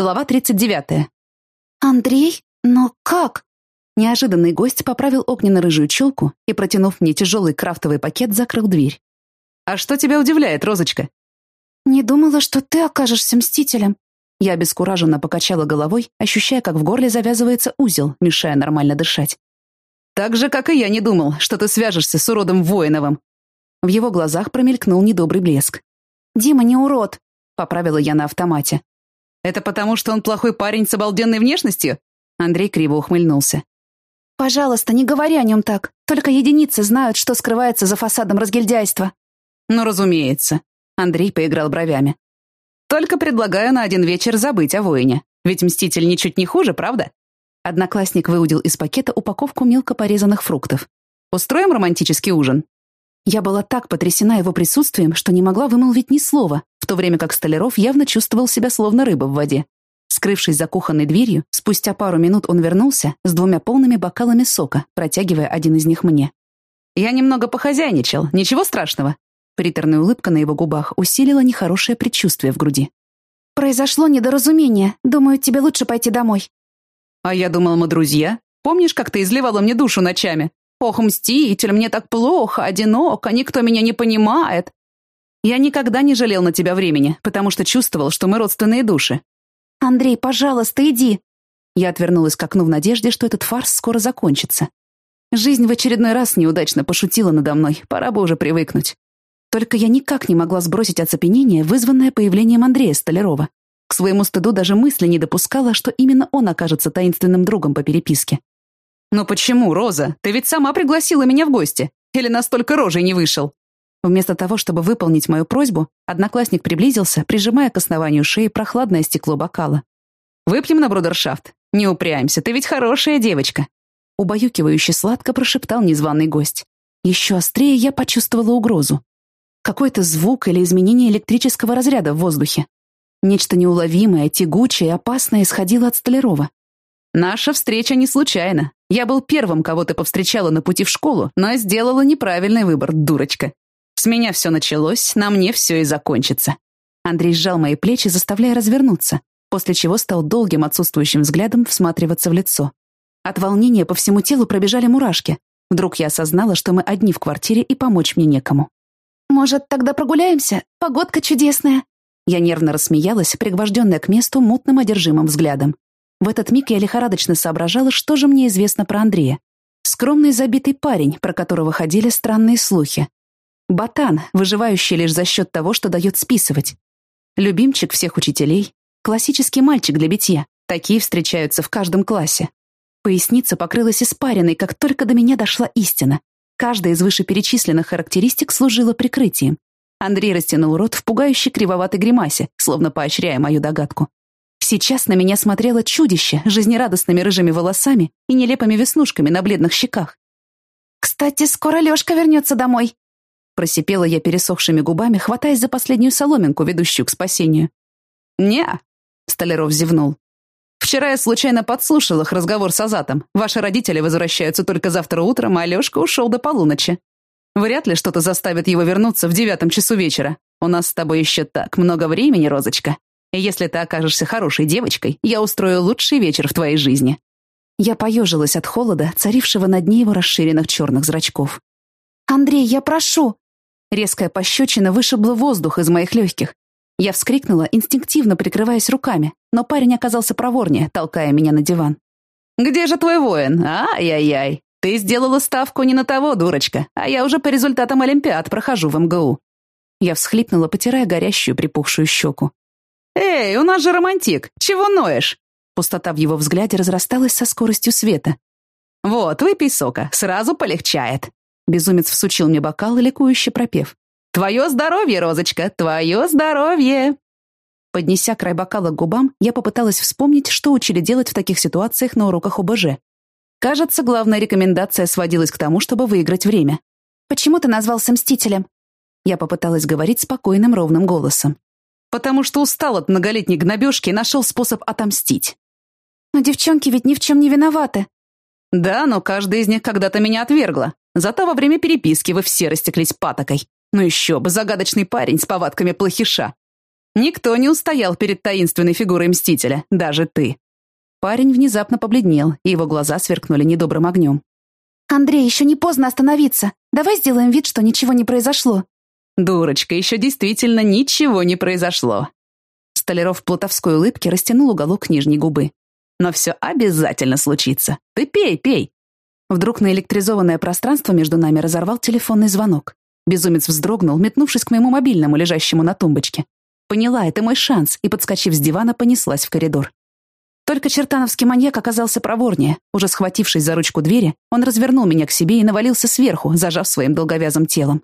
Глава 39. «Андрей? Но как?» Неожиданный гость поправил огненно-рыжую челку и, протянув мне тяжелый крафтовый пакет, закрыл дверь. «А что тебя удивляет, Розочка?» «Не думала, что ты окажешься мстителем». Я обескураженно покачала головой, ощущая, как в горле завязывается узел, мешая нормально дышать. «Так же, как и я не думал, что ты свяжешься с уродом Воиновым». В его глазах промелькнул недобрый блеск. «Дима не урод», — поправила я на автомате. «Это потому, что он плохой парень с обалденной внешностью?» Андрей криво ухмыльнулся. «Пожалуйста, не говори о нем так. Только единицы знают, что скрывается за фасадом разгильдяйства». «Ну, разумеется», — Андрей поиграл бровями. «Только предлагаю на один вечер забыть о воине. Ведь Мститель ничуть не хуже, правда?» Одноклассник выудил из пакета упаковку мелко порезанных фруктов. «Устроим романтический ужин?» Я была так потрясена его присутствием, что не могла вымолвить ни слова, в то время как Столяров явно чувствовал себя словно рыба в воде. Скрывшись за кухонной дверью, спустя пару минут он вернулся с двумя полными бокалами сока, протягивая один из них мне. «Я немного похозяйничал, ничего страшного». Приторная улыбка на его губах усилила нехорошее предчувствие в груди. «Произошло недоразумение. Думаю, тебе лучше пойти домой». «А я думал, мы друзья. Помнишь, как ты изливала мне душу ночами? Ох, мститель, мне так плохо, одиноко, никто меня не понимает». «Я никогда не жалел на тебя времени, потому что чувствовал, что мы родственные души. «Андрей, пожалуйста, иди!» Я отвернулась к окну в надежде, что этот фарс скоро закончится. Жизнь в очередной раз неудачно пошутила надо мной, пора бы уже привыкнуть. Только я никак не могла сбросить оцепенение, вызванное появлением Андрея Столярова. К своему стыду даже мысли не допускала, что именно он окажется таинственным другом по переписке. «Но почему, Роза? Ты ведь сама пригласила меня в гости. Или настолько рожей не вышел?» Вместо того, чтобы выполнить мою просьбу, одноклассник приблизился, прижимая к основанию шеи прохладное стекло бокала. «Выпьем на брудершафт? Не упрямься, ты ведь хорошая девочка!» Убаюкивающе сладко прошептал незваный гость. Еще острее я почувствовала угрозу. Какой-то звук или изменение электрического разряда в воздухе. Нечто неуловимое, тягучее, опасное исходило от Столярова. «Наша встреча не случайна. Я был первым, кого ты повстречала на пути в школу, но сделала неправильный выбор, дурочка. С меня все началось, на мне все и закончится. Андрей сжал мои плечи, заставляя развернуться, после чего стал долгим отсутствующим взглядом всматриваться в лицо. От волнения по всему телу пробежали мурашки. Вдруг я осознала, что мы одни в квартире и помочь мне некому. «Может, тогда прогуляемся? Погодка чудесная!» Я нервно рассмеялась, пригвожденная к месту мутным одержимым взглядом. В этот миг я лихорадочно соображала, что же мне известно про Андрея. Скромный забитый парень, про которого ходили странные слухи. Ботан, выживающий лишь за счет того, что дает списывать. Любимчик всех учителей. Классический мальчик для битья. Такие встречаются в каждом классе. Поясница покрылась испариной, как только до меня дошла истина. Каждая из вышеперечисленных характеристик служила прикрытием. Андрей растянул рот в пугающей кривоватой гримасе, словно поощряя мою догадку. Сейчас на меня смотрело чудище с жизнерадостными рыжими волосами и нелепыми веснушками на бледных щеках. «Кстати, скоро Лёшка вернется домой», Просипела я пересохшими губами, хватаясь за последнюю соломинку, ведущую к спасению. «Не-а», Столяров зевнул. «Вчера я случайно подслушал их разговор с Азатом. Ваши родители возвращаются только завтра утром, а Алешка ушел до полуночи. Вряд ли что-то заставит его вернуться в девятом часу вечера. У нас с тобой еще так много времени, Розочка. И если ты окажешься хорошей девочкой, я устрою лучший вечер в твоей жизни». Я поежилась от холода, царившего на дне его расширенных черных зрачков. «Андрей, я прошу, Резкая пощечина вышибла воздух из моих легких. Я вскрикнула, инстинктивно прикрываясь руками, но парень оказался проворнее, толкая меня на диван. «Где же твой воин? Ай-яй-яй! Ты сделала ставку не на того, дурочка, а я уже по результатам Олимпиад прохожу в МГУ». Я всхлипнула, потирая горящую припухшую щеку. «Эй, у нас же романтик! Чего ноешь?» Пустота в его взгляде разрасталась со скоростью света. «Вот, выпей сока, сразу полегчает». Безумец всучил мне бокал, ликующе пропев. «Твое здоровье, Розочка, твое здоровье!» Поднеся край бокала к губам, я попыталась вспомнить, что учили делать в таких ситуациях на уроках ОБЖ. Кажется, главная рекомендация сводилась к тому, чтобы выиграть время. «Почему ты назвался Мстителем?» Я попыталась говорить спокойным, ровным голосом. «Потому что устал от многолетней гнобежки и нашел способ отомстить». «Но девчонки ведь ни в чем не виноваты». «Да, но каждая из них когда-то меня отвергла. Зато во время переписки вы все растеклись патокой. Ну еще бы, загадочный парень с повадками плохиша. Никто не устоял перед таинственной фигурой Мстителя, даже ты. Парень внезапно побледнел, и его глаза сверкнули недобрым огнем. «Андрей, еще не поздно остановиться. Давай сделаем вид, что ничего не произошло». «Дурочка, еще действительно ничего не произошло». Столяров в плутовской улыбке растянул уголок нижней губы. «Но все обязательно случится. Ты пей, пей». Вдруг наэлектризованное пространство между нами разорвал телефонный звонок. Безумец вздрогнул, метнувшись к моему мобильному, лежащему на тумбочке. Поняла, это мой шанс, и, подскочив с дивана, понеслась в коридор. Только чертановский маньяк оказался проворнее. Уже схватившись за ручку двери, он развернул меня к себе и навалился сверху, зажав своим долговязым телом.